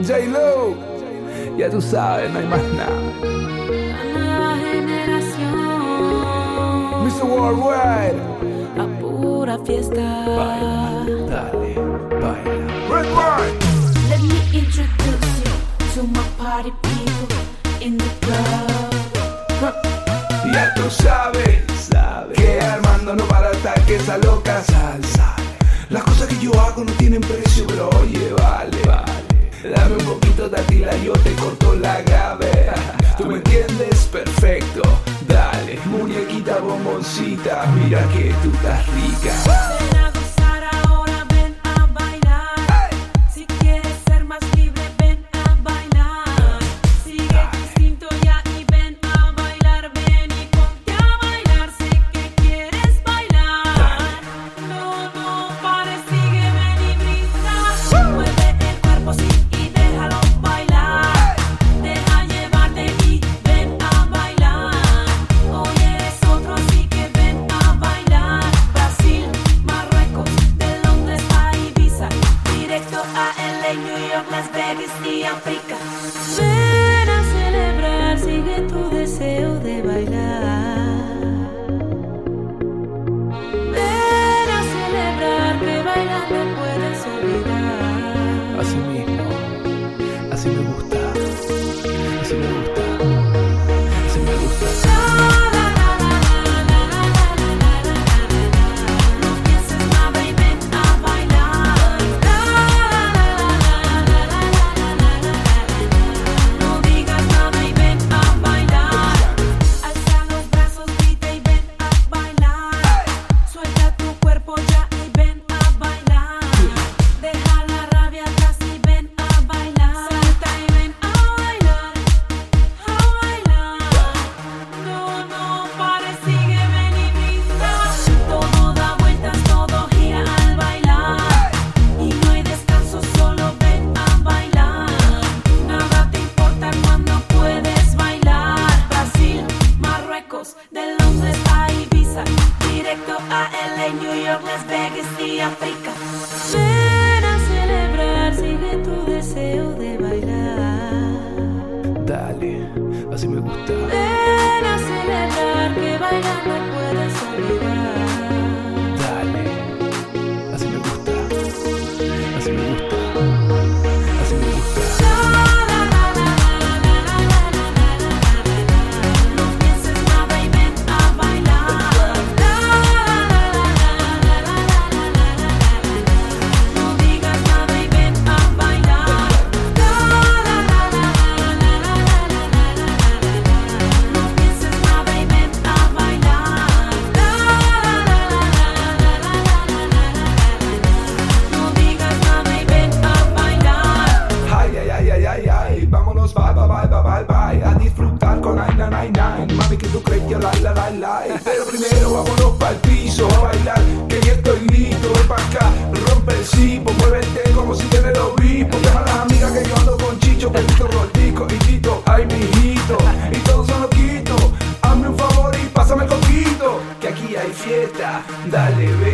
J-Lo, ya tú sabes, no hay más nada. La nueva generación. Mr. Worldwide, A pura fiesta. dale, baila. Red Wine. Let me introduce you to my party people in the club. Ya tú sabes, sabes que Armando no para hasta que esa loca salsa. Las cosas que yo hago no tienen precio, pero oye, vale, vale. Dame un poquito de atila, yo te corto la grave. Tú me entiendes perfecto, dale. Muñequita bomboncita, mira que tú estás rica. Las Vegas directo a LA, New York, Las Vegas y África. Ven a celebrar, sigue tu deseo de bailar. Dale, así me gusta. Ven a celebrar que bailando a disfrutar con ay, na, na, na, mami, que tú crees que la, la, la, la, pero primero vámonos pa'l piso a bailar, que ya estoy listo, ven pa' acá, rompe el cipo, muévete como si tienes los obispo, deja a las amigas que yo ando con Chicho, Pedrito, Gordico y Tito, ay, mijito, y todos son loquitos, hazme un favor y pásame el coquito, que aquí hay fiesta, dale bestia,